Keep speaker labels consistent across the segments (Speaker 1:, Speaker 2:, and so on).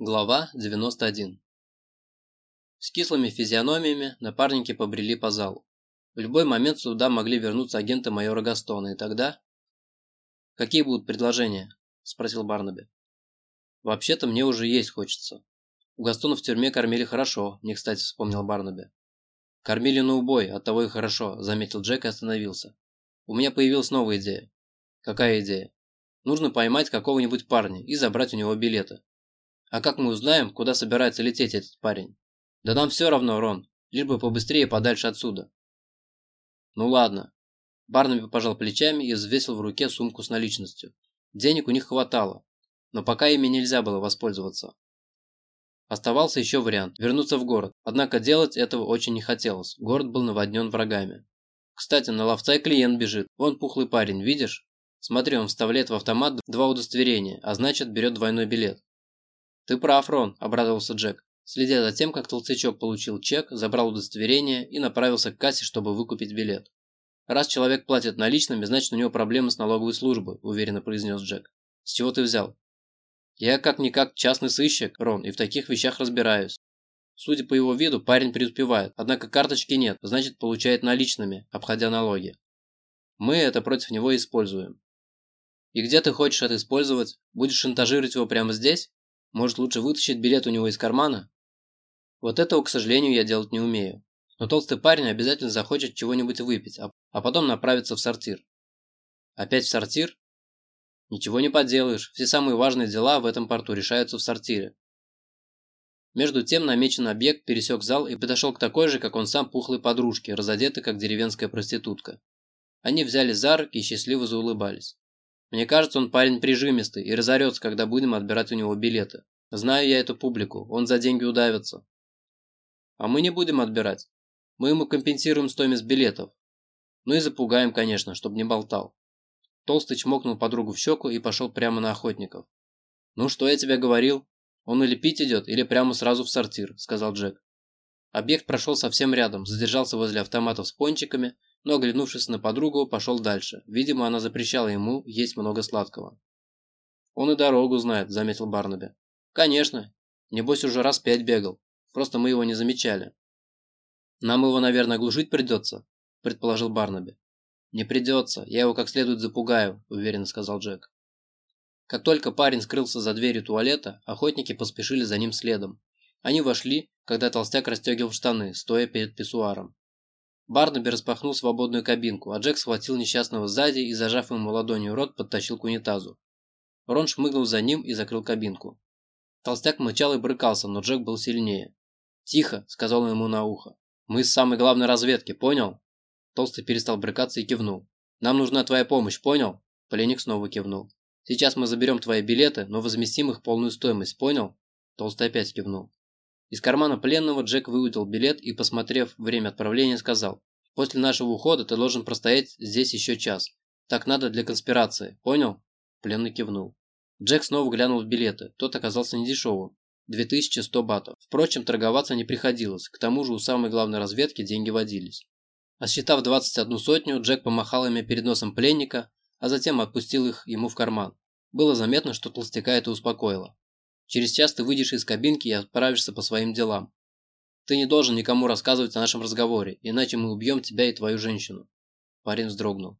Speaker 1: Глава 91 С кислыми физиономиями напарники побрели по залу. В любой момент сюда могли вернуться агенты майора Гастона, и тогда... «Какие будут предложения?» – спросил Барнаби. «Вообще-то мне уже есть хочется. У Гастона в тюрьме кормили хорошо, не кстати вспомнил Барнаби. «Кормили на убой, оттого и хорошо», – заметил Джек и остановился. «У меня появилась новая идея». «Какая идея?» «Нужно поймать какого-нибудь парня и забрать у него билеты. А как мы узнаем, куда собирается лететь этот парень? Да нам все равно, Рон, лишь бы побыстрее подальше отсюда. Ну ладно. Барнаби пожал плечами и взвесил в руке сумку с наличностью. Денег у них хватало, но пока ими нельзя было воспользоваться. Оставался еще вариант – вернуться в город, однако делать этого очень не хотелось, город был наводнен врагами. Кстати, на ловца клиент бежит, вон пухлый парень, видишь? Смотри, он вставляет в автомат два удостоверения, а значит берет двойной билет. «Ты прав, Рон», – обрадовался Джек, следя за тем, как толстячок получил чек, забрал удостоверение и направился к кассе, чтобы выкупить билет. «Раз человек платит наличными, значит у него проблемы с налоговой службой», – уверенно произнес Джек. «С чего ты взял?» «Я как-никак частный сыщик, Рон, и в таких вещах разбираюсь. Судя по его виду, парень преуспевает, однако карточки нет, значит получает наличными, обходя налоги. Мы это против него используем. И где ты хочешь это использовать? Будешь шантажировать его прямо здесь? Может, лучше вытащить билет у него из кармана? Вот этого, к сожалению, я делать не умею. Но толстый парень обязательно захочет чего-нибудь выпить, а, а потом направится в сортир. Опять в сортир? Ничего не поделаешь, все самые важные дела в этом порту решаются в сортире. Между тем намеченный объект пересек зал и подошел к такой же, как он сам, пухлой подружке, разодетой как деревенская проститутка. Они взяли за руки и счастливо заулыбались. Мне кажется, он парень прижимистый и разорется, когда будем отбирать у него билеты. Знаю я эту публику, он за деньги удавится. А мы не будем отбирать. Мы ему компенсируем стоимость билетов. Ну и запугаем, конечно, чтобы не болтал. Толстый чмокнул подругу в щеку и пошел прямо на охотников. «Ну, что я тебе говорил? Он или пить идет, или прямо сразу в сортир», – сказал Джек. Объект прошел совсем рядом, задержался возле автоматов с пончиками, но, оглянувшись на подругу, пошел дальше. Видимо, она запрещала ему есть много сладкого. «Он и дорогу знает», – заметил Барнаби. «Конечно. Небось, уже раз пять бегал. Просто мы его не замечали». «Нам его, наверное, глушить придется», – предположил Барнаби. «Не придется. Я его как следует запугаю», – уверенно сказал Джек. Как только парень скрылся за дверью туалета, охотники поспешили за ним следом. Они вошли, когда толстяк расстегивал штаны, стоя перед писсуаром. Барнаби распахнул свободную кабинку, а Джек схватил несчастного сзади и, зажав ему ладонью рот, подтащил к унитазу. Рон шмыгнул за ним и закрыл кабинку. Толстяк мычал и брыкался, но Джек был сильнее. «Тихо», — сказал он ему на ухо. «Мы с самой главной разведки, понял?» Толстый перестал брыкаться и кивнул. «Нам нужна твоя помощь, понял?» Пленник снова кивнул. «Сейчас мы заберем твои билеты, но возместим их полную стоимость, понял?» Толстый опять кивнул. Из кармана пленного Джек выудил билет и, посмотрев время отправления, сказал, «После нашего ухода ты должен простоять здесь еще час. Так надо для конспирации, понял?» Пленный кивнул. Джек снова глянул в билеты, тот оказался недешевым. 2100 батов. Впрочем, торговаться не приходилось, к тому же у самой главной разведки деньги водились. Осчитав 21 сотню, Джек помахал ими перед носом пленника, а затем отпустил их ему в карман. Было заметно, что толстяка это успокоило. Через час ты выйдешь из кабинки и отправишься по своим делам. Ты не должен никому рассказывать о нашем разговоре, иначе мы убьем тебя и твою женщину». Парень вздрогнул.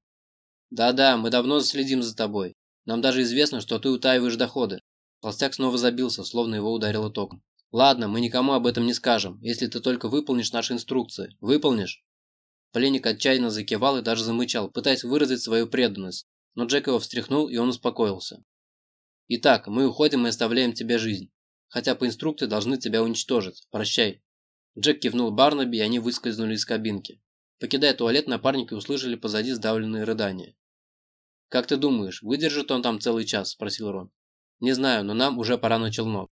Speaker 1: «Да-да, мы давно следим за тобой. Нам даже известно, что ты утаиваешь доходы». Толстяк снова забился, словно его ударило током. «Ладно, мы никому об этом не скажем, если ты только выполнишь наши инструкции. Выполнишь?» Пленник отчаянно закивал и даже замычал, пытаясь выразить свою преданность, но Джек его встряхнул, и он успокоился. Итак, мы уходим и оставляем тебе жизнь. Хотя по инструкции должны тебя уничтожить. Прощай. Джек кивнул Барнаби, и они выскользнули из кабинки. Покидая туалет, напарники услышали позади сдавленные рыдания. «Как ты думаешь, выдержит он там целый час?» – спросил Рон. «Не знаю, но нам уже пора на челнок».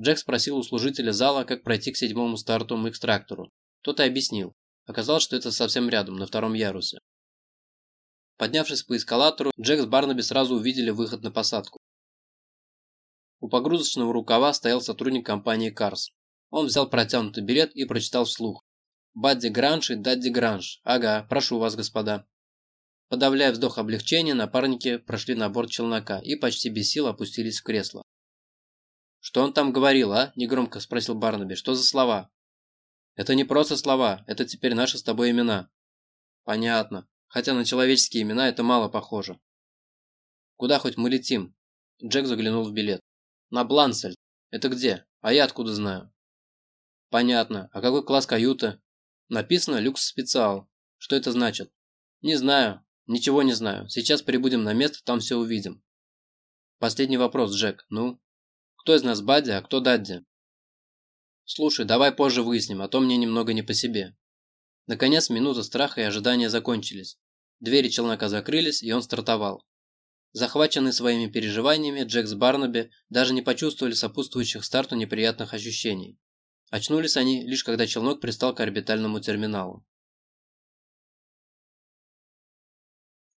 Speaker 1: Джек спросил у служителя зала, как пройти к седьмому стартовому экстрактору. Тот и объяснил. Оказалось, что это совсем рядом, на втором ярусе. Поднявшись по эскалатору, Джек с Барнаби сразу увидели выход на посадку. У погрузочного рукава стоял сотрудник компании Карс. Он взял протянутый билет и прочитал вслух. «Бадди Гранж и Дадди Гранж. Ага, прошу вас, господа». Подавляя вздох облегчения, напарники прошли на борт челнока и почти без сил опустились в кресло. «Что он там говорил, а?» – негромко спросил Барнаби. «Что за слова?» «Это не просто слова, это теперь наши с тобой имена». «Понятно. Хотя на человеческие имена это мало похоже». «Куда хоть мы летим?» Джек заглянул в билет. «На Блансель. Это где? А я откуда знаю?» «Понятно. А какой класс каюты?» «Написано люкс специал. Что это значит?» «Не знаю. Ничего не знаю. Сейчас прибудем на место, там все увидим». «Последний вопрос, Джек. Ну?» «Кто из нас Бадди, а кто Дадди?» «Слушай, давай позже выясним, а то мне немного не по себе». Наконец, минуты страха и ожидания закончились. Двери челнока закрылись, и он стартовал. Захваченные своими переживаниями, Джек с Барнаби даже не почувствовали сопутствующих старту неприятных ощущений. Очнулись они, лишь когда челнок пристал к орбитальному терминалу.